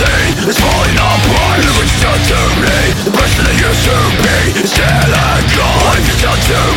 see is falling apart It reaches out to me. The person that used to be is still a god Life is out to